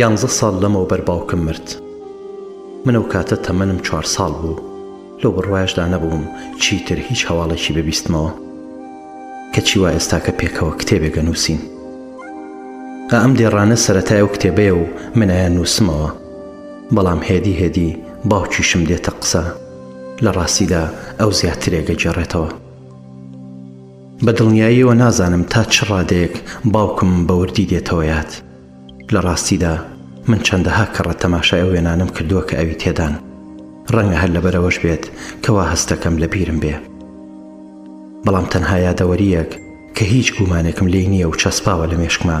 یانزە ساڵ لەمەوبەر باوکم مرد من ئەو کاتە تەمەنم چوار ساڵ بوو لەو بڕوااشدا نەبووم چیتر هیچ هەواڵێکی ببیستمەوە کەچی وا ئێستاکە پێکەوە کتێبێگە نووسین ئەم دێڕانە سەتای ئەو کتێبەیە و منایان نووسمەوە بەڵام هێدی هێدی باوکیشم دێتە قسە، لە ڕاستیدا ئەو زیاترێک ئەگێڕێتەوە. بە دڵنیاییەوە نازانم تا چ ڕادەیەک باوکم بە وردی دێتەوە یاد. لە ڕاستیدا من چەندەها کەڕە تەماشای ئەو وێنانەم کردووە کە ئەوی تێدان. ڕەنگە هەر لەبەر ئەوەش بێت کە وا هەست دەکەم لە بیرم بێ. بەڵام تەنها یادەوەرییەک کە هیچ گومانێکم لێی نییە و چەسپاوە لە مێشکما،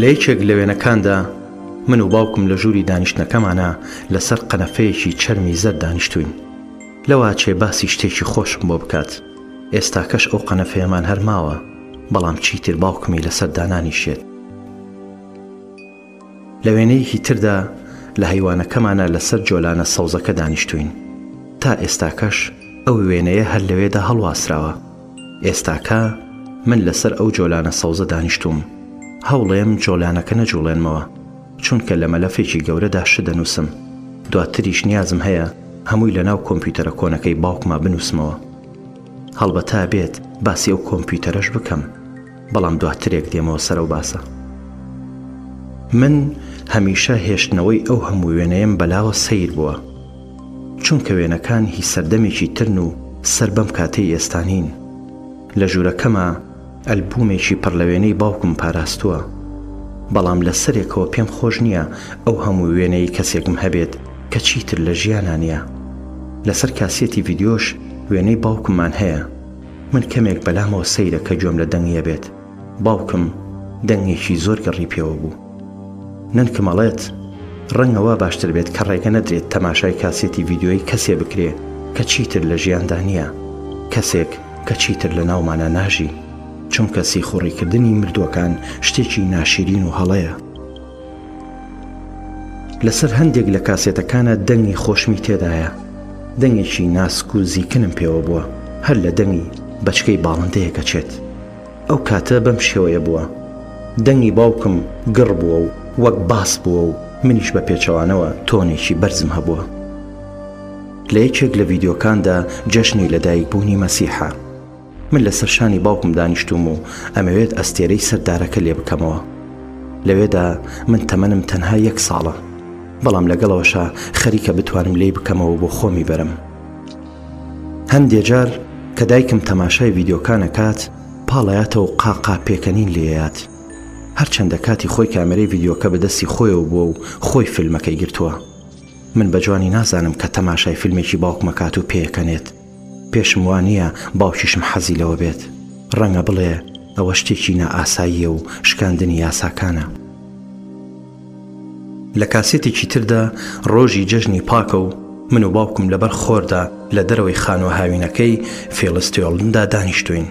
لە یەکێک لە وێنەکاندا من و باوکم لە ژووری دانیشتنەکەمانە لەسەر قەنەفەیەکی چەرمی زەرد دانیشتوین لەوا چێ باسی شتێکی خۆشم بۆ بکات ئێستاکەش ئەو قەنەفەیەمان هەرماوە بەڵام چیتر باوکمی لەسەر دانانیشێت. لە وێنەیەکی تردا لە هەیوانەکەمانا لەسەر جۆلانە سەوزەکە دانیشتووین. تا ئێستاکەش ئەو وێنەیە هەر لەوێدا هەڵواسراوە. ئێستاکە من لەسەر ئەو جۆلانە سەوزە دانیشتووم. هەوڵێم جۆلانەکە نەجوڵێنمەوە، چونکە لە مەلەفێکی گەورەدا شت دەنووسم. دواتریش نیازم هەیە هەمووی لەناو کۆمپیوتەرە کۆنەکەی باوکما بنووسمەوە. هەڵبەتە ئەبێت باسی ئەو کۆمپیوتەرەش بکەم. بەڵام دواترێک دێمەوە سەرەو باسە. من هەمیشە هێشتنەوەی ئەو هەموو وێنەیەم بەلاوە سەیر بووە. چونکە وێنەکان هی سەردەمێکی ترن و سەر بەم کاتەی ئێستا نین. لە ژوورەکەما ئەلبوومێکی پڕ لە وێنەی باوکم پاراستووە. بەڵام لە سەرێکەوە پێم خۆش نییە ئەو هەموو وێنەی کەسێکم هەبێت کە چیتر لە ژیانا نییە. لەسەر کاسێتی ڤیدیۆش وێنەی باوکممان هەیە. من کەمێک بەلامەوە سەیرە کە گوێم لە دەنگ یەبێت باوکم دەنگێکی زۆر گەڕی پێوە بوو نەنکم ئەڵێت ڕەنگە وا باشتر بێت کە ڕێگە نەدرێت تەماشای کاسێتی ڤیددیۆی کەسێ بکرێ کە چیتر لە ژیاندا نییە کەسێک کە چیتر لە ناومانە ناژی چونکە سیخوڕیکردنی مردووەکان شتێکی ناشیرین و هەڵەیە لەسەر هەندێک لە کاسێتەکانە دەنگی خۆشمی تێدایە دەنگێکی ناسک و زیکنم پێوە بووە هەر لە دەنگی بەچکەی باڵندەیەکە چێت ئەو کاتە بەم شێوەیە بووە دەنگی باوکم گڕ بووە و وەک باس بووە و منیش بە پێچەوانەوە تۆنێکی بەرزم هەبووە لە یەکێک لە ڤیددیوکاندا جەشنی لەدایکبوونی مەسیحە من لەسەر شانی باوکم دانیشتوم و ئەمەوێت ئەستێرەی سەر دارەکە لێ بکەمەوە لەوێدا من تەمەنم تەنها یەک ساڵە بەڵام لەگەڵەوەشە خەریکە بتوانم لی بکەمەوە بۆ خۆمی بەرم هەندێ جار کە دایکم تەماشای ڤیددیوکانە کات پاڵایەتەوە قاقا پێکەنین لێیات هەرچەندە کاتی خۆی کامەرەی ڤیددیوکە بەدەستی خۆیەوە بووە و خۆی فیلمەکەی گرتووە من بە جوانی نازانم کە تەماشای فیلمێکی باوکمەکات و پێکەنێت پێشم وا نییە باوکیشم حەزی لەوە بێت. ڕەنگە بڵێ ئەوە شتێکی نائاساییە و شکاندنی یاساکانە. لە کاسێتێکی تردا ڕۆژی جەژنی پاکە و من و باوکم لەبەر خۆردا لە دەرەوەی خانووە هاوینەکەی فیڵستیۆلندا دانیشتووین.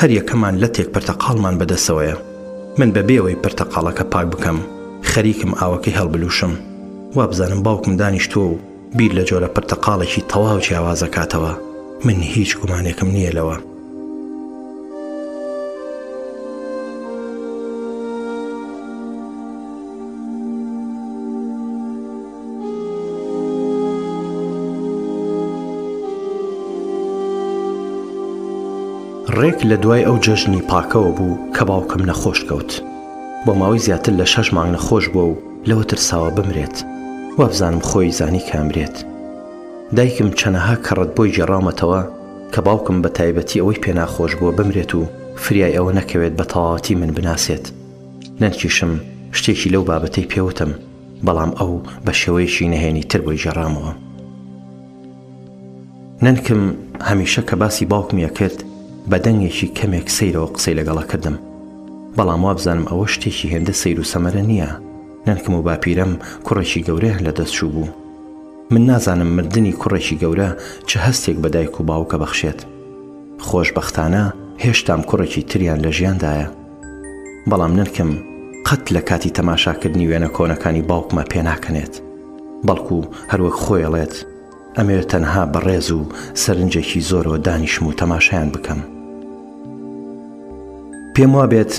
هەریەکەمان لەتێک پرتەقاڵمان بەدەستەوەیە. من بەبێ ئەوەی پرتەقاڵەکە پاک بکەم، خەریکم ئاوەکەی هەڵبلووشم. وابزانم باوکم دانیشتووە و بیر لە جۆرە پرتەقاڵێکی تەواو جیاواز دەکاتەوە، من هیچ گومانێکم نییە لەوە. ڕێک لە دوای ئەو جەژنی پاکەوە بوو کە باوکم نەخۆش کەوت بۆ ماوەی زیاتر لە شەش مانگ نەخۆش بووە و لەوە ترساوە بمرێت وابزانم خۆی زانی کامرێت دایکم چەنەها کەڕەت بۆی گێڕاومەتەوە کە باوکم بە تایبەتی ئەوەی پێناخۆش بووە بمرێت و فریای ئەوە نەکەوێت بە تەواوەتی من بناسێت نەنکیشم شتێکی لەو بابەتەی پێوتم بەڵام ئەو بە شێوەیەکی نەهێنی تر بۆی گێڕامەوە نەنکم هەمیشە کە باسی باوکمی ئەکرد بە دەنگێکی کەمێک سەیرەوە قسەی لەگەڵ ئەکردم بەڵام وابزانم ئەوە شتێکی هێندە سەیر و سەمەرە نییە نەنکم و باپیرەم کوڕێکی گەورەیان لە دەست چوو بوو من نازانم مردنی کوڕێکی گەورە چ هەستێک بە دایک و باوکە بەخشێت خۆشببختانە هێشتام کوڕێکی تریان لە ژیاندایە بەڵام نەنکم قەت لە کاتی تەماشاکردنی وێنە کۆنەکانی باوکمە پێناکەنێت بەڵکو هەروەک خۆی ئەڵێت، ئەمەوێت تەنها بە ڕێز و سەرنجێکی زۆرەوە دانیشم و تەماشایان بکەم. پێموابێت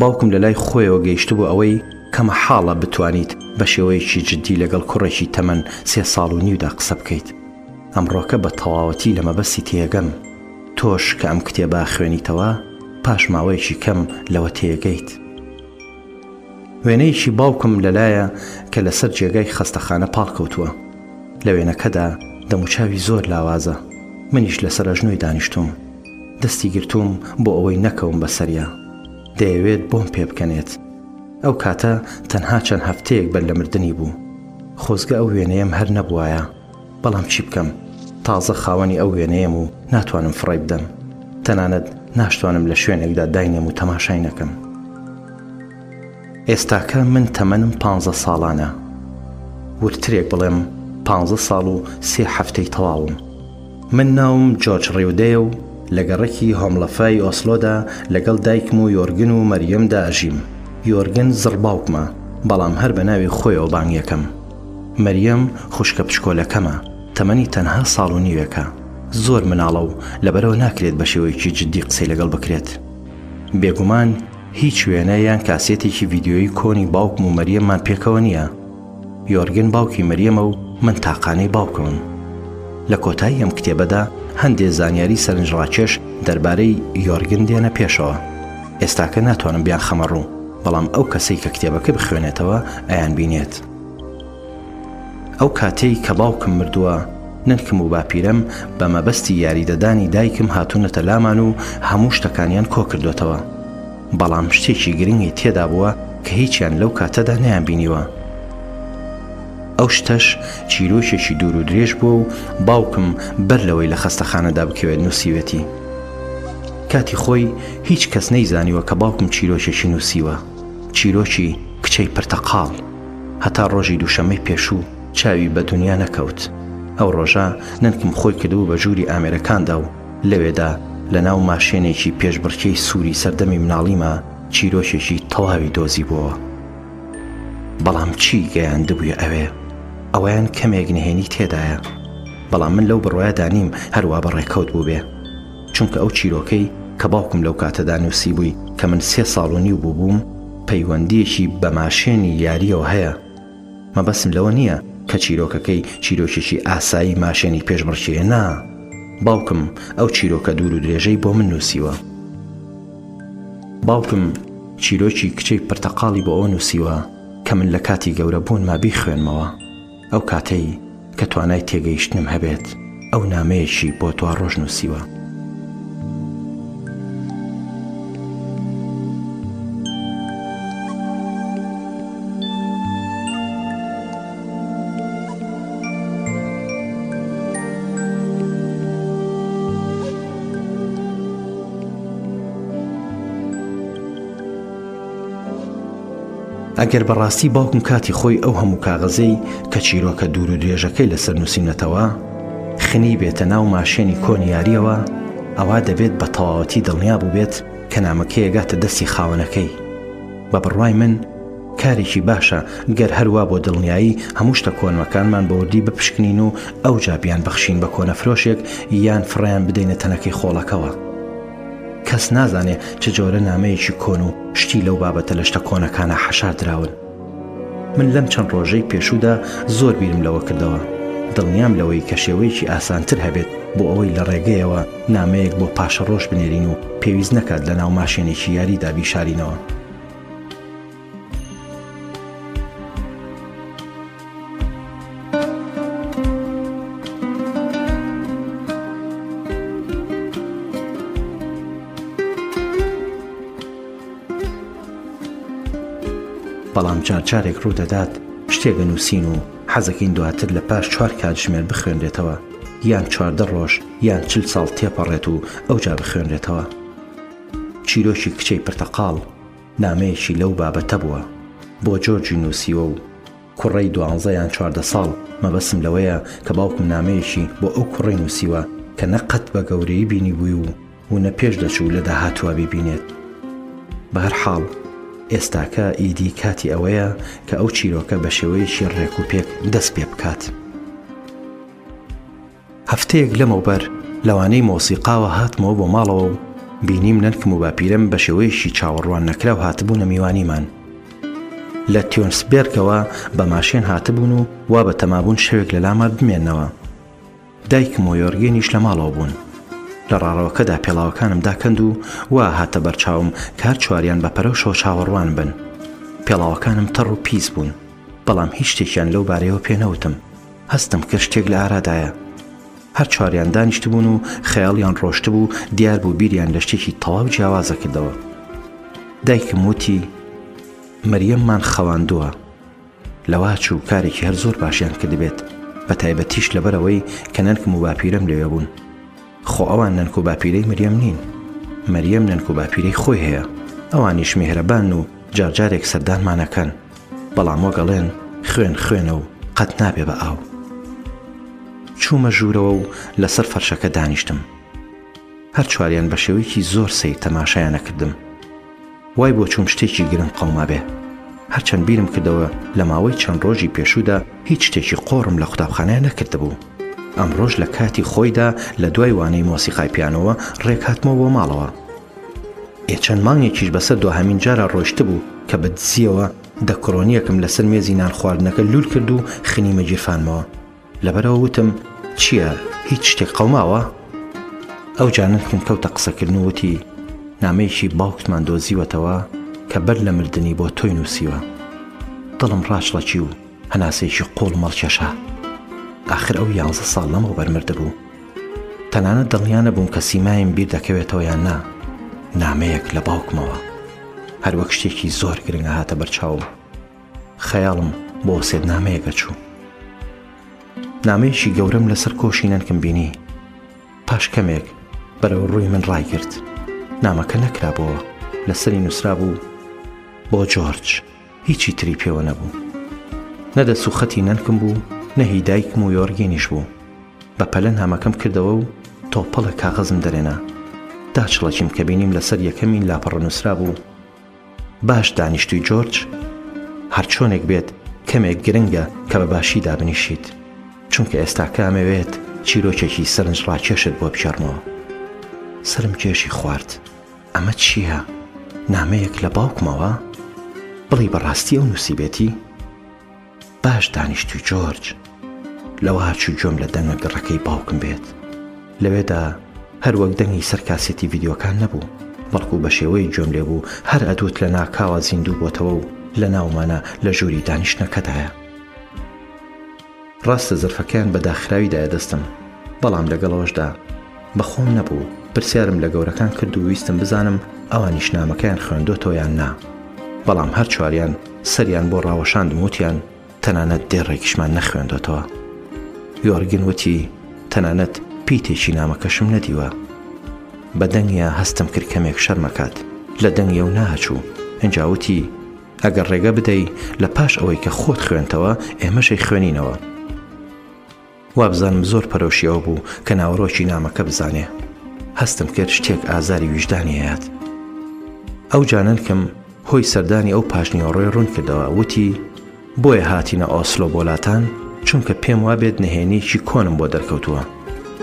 باوکم لەلای خۆیەوە گەیشتبوو ئەوەی کە مەحاڵە بتوانیت بە شێوەیەکی جدی لەگەڵ کوڕێکی تەمەن سێ ساڵ و نیودا قسە بکەیت. ئەمڕۆکە بە تەواوەتی لە مەبەستی تێگەم. تۆش کە ئەم کتێبە ئەخوێنیتەوە، پاش ماوەیەکی کەم لەوە تێگەیت. وێنەیەکی باوکم لەلایە کە لەسەر جێگای خەستەخانە پاڵکەوتووە. لە وێنەکەدا دەموچاوی زۆر لاوازە. منیش لەسەر ئەژنۆی دانیشتووم. دەستی گرتووم بۆ ئەوەی نەکەوم بەسەریا. دەیەوێت بۆم پێبکەنێت. ئەو کاتە تەنها چەند هەفتەیەک بەر لە مردنی بوو. خۆزگە ئەو وێنەیەم هەر نەبووایە. بەڵام چی بکەم تازە خاوەنی ئەو وێنەیەم و ناتوانم فڕی بدەم تەنانەت ناشتوانم لە شوێنێکدا داینێم و تەماشای نەکەم ئێستاکە من تەمەنم پ ساڵانە وردترێک بڵێم پ ساڵ و سێ هەفتەی تەواوم من ناوم جۆرج ڕێودەیە و لە گەڕەکی هۆملەفای ئۆسلۆدا لەگەڵ دایکم و یۆرگن و مەریەمدا ئەژیم یۆرگن زڕباوکمە بەڵام هەر بە ناوی خۆیەوە بانگەکەم مەریەم خوشکە بچکۆلەکەمە، تەمەنی تەنها ساڵ و نیوێکە، زۆر مناڵە و لەبەرەوە ناکرێت بە شێوەیەکی جددی قسەی لەگەڵ بکرێت. بێگومان هیچ وێنە یان کاسێتێکی ڤیدیۆیی کۆنی باوکم و مەریەممان پێکەوە نییە. یۆرگن باوکی مەریەمە و من تاقانەی باوکمم. لە کۆتایی ئەم کتێبەدا هەندێ زانیاری سەرنجڕاکێش دەربارەی یۆرگن دێنە پێشەوە. ئێستاکە ناتوانم بیانخەمە ڕوو، بەڵام ئەو کەسەی کە کتێبەکەی بخوێنێتەوە ئەیانبینێت. ئەو کاتەی کە باوکم مردووە، نەنکم و باپیرەم بە مەبەستی یاریدەدانی دایکم هاتوونەتە لامان و هەموو شتەکانیان کۆکردۆتەوە. بەڵام شتێکی گرنگی تێدا بووە کە هیچیان لەو کاتەدا نەیانبینیوە. ئەو شتەش چیرۆکێکی دوور و درێژ بووە و باوکم بەر لەوەی لە خەستەخانەدا بکەوێت نووسیوێتی. کاتی خۆی هیچ کەس نەیزانیوە کە باوکم چیرۆکێکی نووسیوە، چیرۆکی، کچەی پرتەقاڵ، هەتا ڕۆژی دووشەممەی پێشوو چاوی بە دونیا نەکەوت. ئەو ڕۆژە نەنکم خۆی کردبوو بە ژووری ئامێرەکاندا و لەوێدا لە ناو ماشێنێکی پێشبڕکێی سووری سەردەمی مناڵیما چیرۆکێکی تەواوی دۆزیبۆوە. بەڵام چی گەیاندبوویە ئەوێ؟ ئەوەیان کەمێک نهێنی تێدایە. بەڵام من لەو بڕوایەدا نیم هەر وا بەڕێکەوت بووبێ. چونکە ئەو چیرۆکەی کە باوکم لەو کاتەدا نووسیبووی کە من سێ ساڵ و نیو بووبووم پەیوەندییەکی بە ماشێنی یارییەوە هەیە. مەبەستم لەوە نییە کە چیرۆکەکەی چیرۆکێکی ئاسایی ماشێنی پێشبڕکێیە، نا، باوکم ئەو چیرۆکە دوور و درێژەی بۆ من نووسیوە. باوکم چیرۆکی کچەی پرتەقاڵی بۆ ئەوە نووسیوە کە من لە کاتی گەورەبوونما بیخوێنمەوە. ئەو کاتەی کە توانای تێگەیشتنم هەبێت ئەو نامەیەکی بۆ دواڕۆژ نووسیوە. ئەگەر بەڕاستی باوکم کاتی خۆی ئەو هەموو کاغەزەی کە چیرۆکە دوور و درێژەکەی لەسەر نووسینەتەوە خنی بێتە ناو ماشێنی کۆن یاریەوە ئەوا دەبێت بە تەواوەتی دڵنیا بووبێت کە نامەکەیەگاتە دەستی خاوەنەکەی بە بڕوای من کارێکی باشە گەر هەروە بۆ دڵنیایی هەموو شتە کۆنمەکانمان بەوردی بپشکنین و ئەو جابیان بەخشین بە کۆنە فرۆشێک یان فڕیان بدەینە تەنەکەی خۆڵەکەوە. کەس نازانێ چ جۆرە نامەیەکی کۆن و شتی لەو بابەتە لە شتە کۆنەکانە حەشار دراون من لەم چەند ڕۆژەی پێشوودا زۆر بیرم لەوە کردەوە دڵنیام لەوەی کە شێوەیەکی ئاسانتر هەبێت بۆ ئەوەی لە ڕێگەیەوە نامەیەک بۆ پاشەڕۆژ بنێرین و پێویست نەکات لە ناو ماشێنێکی یاریدا بیشارینەوە. بەڵام جار جارێک ڕوودەدات شتێک بنووسین و حەزەکەین دواتر لە پاش چوار کاتژمێر بخوێنرێتەوە یان چواردە ڕۆژ یان چل ساڵ تێپەڕێت و ئەوجا بخوێنرێتەوە چیرۆکی کچەی پرتەقاڵ نامەیەکی لەو بابەتە بووە بۆ جۆرجی نووسیوە و کوڕەی دوانزە یان چواردە ساڵ، مەبەستم لەوەیە کە باوکم نامەیەکی بۆ ئەو کوڕەی نووسیوە کە نە قەت بە گەورەی بینیبووی و و نە پێش دەچوو لە داهاتووە بیبینێت. بە هەر حاڵ ئێستاکە ئیدی کاتی ئەوەیە کە ئەو چیرۆکە بە شێوەیەکی ڕێکوپێک دەست پێ بکات. هەفتەیەک لەمەوبەر لەوانەی مۆسیقاوە هاتمەوە بۆ ماڵەوە و بینیم نەنکم و باپیرەم بە شێوەیەکی چاوەڕوان نەکراو هاتبوونە میوانیمان. لە تیۆنسبێرگەوە بە ماشێن هاتبوون و وا بە تەمابوون شەوێک لە لامان بمێنەوە. دایکم و یۆرگێنیش لە ماڵەوە بوون. لە ڕاڕەوەکەدا پێڵاوەکانم داکەند و وا هاتە بەرچاوم کە هەر چواریان بە پەرەوشەوە چاوەڕوانم بن. پێڵاوەکانم تەڕ و پیس بوون، بەڵام هیچ شتێکیان لەو بارەیەوە پێ نەوتم. هەستم کرد شتێک لە ئارادایە. هەر چواریان دانیشتبوون و خەیاڵیان ڕۆشتبوو دیار بوو بیریان لە شتێکی تەواو جیاوازە کردەوە. دایکم وتی مەریەممان خەواندووە لەوا چوو کارێکی هەر زۆر باشیان کردبێت بە تایبەتیش لەبەرەوەی کە نەنکم و باپیرەم لەوێ بوون. خۆ ئەوان نەنک و باپیرەی مریەم نین. مریەم نەنک و باپیرەی خۆی هەیە. ئەوانیش میهرەبان و جارجارێک سەردانمانەکەن. بەڵام وەک ئەڵێن خوێن خوێنە و قەت نابێ بە ئاو. چوومە ژوورەوە و لەسەر فەرشەکە دانیشتم. هەر چواریان بە شێوەیەکی زۆر سەیر تەماشایانە کردم. وای بۆ چووم شتێکی گرنگ قەوما بێ. هەرچەند بیرم کردەوە لە ماوەی چەند ڕۆژی پێشوودا هیچ شتێکی قۆڕم لە قوتابخانەیان نەکردبوو. ئەمڕۆش لە کاتی خۆیدا لە دوای وانەی مۆسیقای پیانۆوە ڕێک هاتمەوە بۆ ماڵەوە. ئێ چەند مانگێکیش بەسەر دواهەمین جارا ڕۆیشتبوو کە بە دزییەوە دەکڕۆنییەکم لەسەر مێزی نانخواردنەکە لوول کرد و خنیمە گیرفانمەوە. لەبەرەوە وتم، چییە، هیچ شتێک قەوماوە؟ ئەوجا نرکم کەوتە قسەکردن و وتی، نامەیەکی باوکتمان دۆزیوەتەوە کە بەر لە مردنی بۆ تۆی نووسیوە. دڵم ڕاچڵەکی و. هەناسەیەکی قوڵ مەڕکێشا ئاخر ئەو یانزە ساڵ لەمەو بەرمردبوو تەنانەت دڵنیانە بووم کە سیمایم بیر دەکەوێتەوە یان نا نامەیەک لە باوکمەوە هەروەک شتێکی زۆر گرنگە هاتە بەرچاوم خەیاڵم بۆ سێت نامەیەکە چوو نامەیەکی گەورەم لەسەر کۆشی نەنکم بینی پاش کەمێک بەرەو ڕووی من ڕایگرت نامەکە نەکرابەوە لەسەری نووسرا بوو بۆ جۆرج هیچی تری پێوە نەبوو. نە دەست و خەتی نەنکم بوو، نە هی دایکم و یۆرگینیش بوو. بە پەلە نامەکەم کردەوە و تۆپەڵێک کاغەزم دەرێنا. داچڵەکیم کە بینیم لە سەر یەکەمین لاپەڕە نووسرابوو، باش دانیشتووی جۆرج؟ هەر چۆنێک بێت کەمێک گرنگە کە بە باشی دابنیشیت، چونکە ئێستاکە ئەمەوێت چیرۆکێکی سەرنجڕاکێشت بۆ بگێڕمەوە. سەرم کێشی خوارد. ئەمە چییە؟ نامەیەک لە باوکمەوە؟ بڵێی بە ڕاستی ئەو نووسیبێتی؟ باش دانیشتووی جۆرج، لەوە چوو گوێم لە دەنگە گڕەکەی باوکم بێت. لەوێدا هەر وەک دەنگی سەر کاسێتی ڤیدیۆکان نەبوو، بەڵکو بە شێوەیەک گوێم لێ بوو هەر ئەدوت لە ناکاوە زیندوو بۆتەوە و لەناومانە لە ژووری دانیشتنەکەدایە. ڕاستە زەرفەکەیان بە داخراوی دایە دەستم بەڵام لەگەڵەوەشدا بەخۆم نەبوو پرسیارم لە گەورەکان کرد و ویستم بزانم ئەوانیش نامەکەیان خوێندۆتەوە یان نا بەڵام هەر چواریان سەریان بۆ ڕاوەشاندم وتیان تەنانەت دێڕێکیشمان نەخوێندۆتەوە یۆرگن وتی تەنانەت پیتێکی نامەکەشم نەدیوە بە دەنگیا هەستم کرد کەمێک شەرمەکات لە دەنگیە و ناهچوو ئەجاوتی ئەگەر ڕێگە بدەی لە پاش ئەوەی کە خۆت خوێنتەوە ئێمەشەی خوێنینەوە وابزانم زۆر پەرۆشی ئەو بوو کە ناوەڕۆکی نامەکە بزانێ هەستم کرد شتێک ئازاری ویژدانی هەیەات ئەو جانەنکم هۆی سەردانی ئەو پاشنیوەڕۆی ڕوون کردەوە وتی بۆیە هاتینە ئۆسلۆ بۆلاتان چونکە پێم وابێت نهێنیکی کۆنم بۆ دەرکەوتووە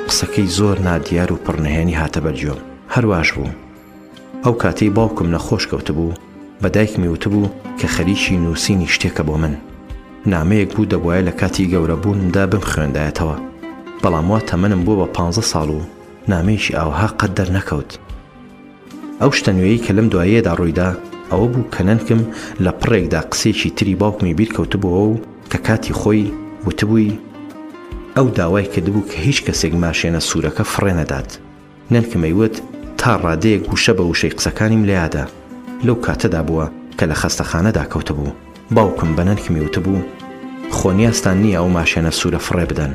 قسەکەی زۆر نادیار و پڕنهێنی هاتە بەرجۆم هەرواش بوو ئەو کاتەی باوکم نەخۆش کەوتبوو بە دایکمی وتبوو کە خەریکی نووسینی شتێکە بۆ من نامەیەک بوو دەبواە لە کاتی گەورەبوونمدا بم خوێندایەتەوە بەڵام وا تەمەنم بووە بە پ ساڵ و نامەیەکی ئاوها قەت دەرنەکەوت ئەو شتە نوێی کە لەم دوایەدا ڕوویدا ئەوە بوو کە نەنکم لە پڕێکدا قسێکی تری باوکمی بیرکەوتبووەوە و کە کاتی خۆی وتبووی ئەو داوای کردبوو کە هیچ کەسێک ماشێنە سوورەکە فڕێ نەدات نەنکم ئەیوت، تا ڕادەیەک وشە بە وشەی قسەکانیم لە یادە. لەو کاتەدا بووە کە لە خەستەخانەدا کەوتبوو. باوکم بە نەنکمی وتبوو، خۆ نیازتان نییە ئەو ماشێنە سوورە فڕێ بدەن.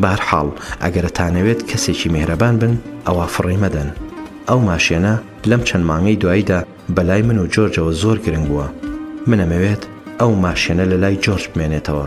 بە هەر حاڵ، ئەگەر ئەتانەوێت کەسێکی میهرەبان بن، ئەوا فڕێی مەدەن. ئەو ماشێنە لەم چەند مانگەی دواییدا بە لای من و جۆرجەوە زۆر گرنگ بووە. من ئەمەوێت ئەو ماشێنە لە لای جۆرج بمێنێتەوە.